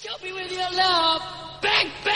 Show me with your love. Bang, bang,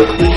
Thank you.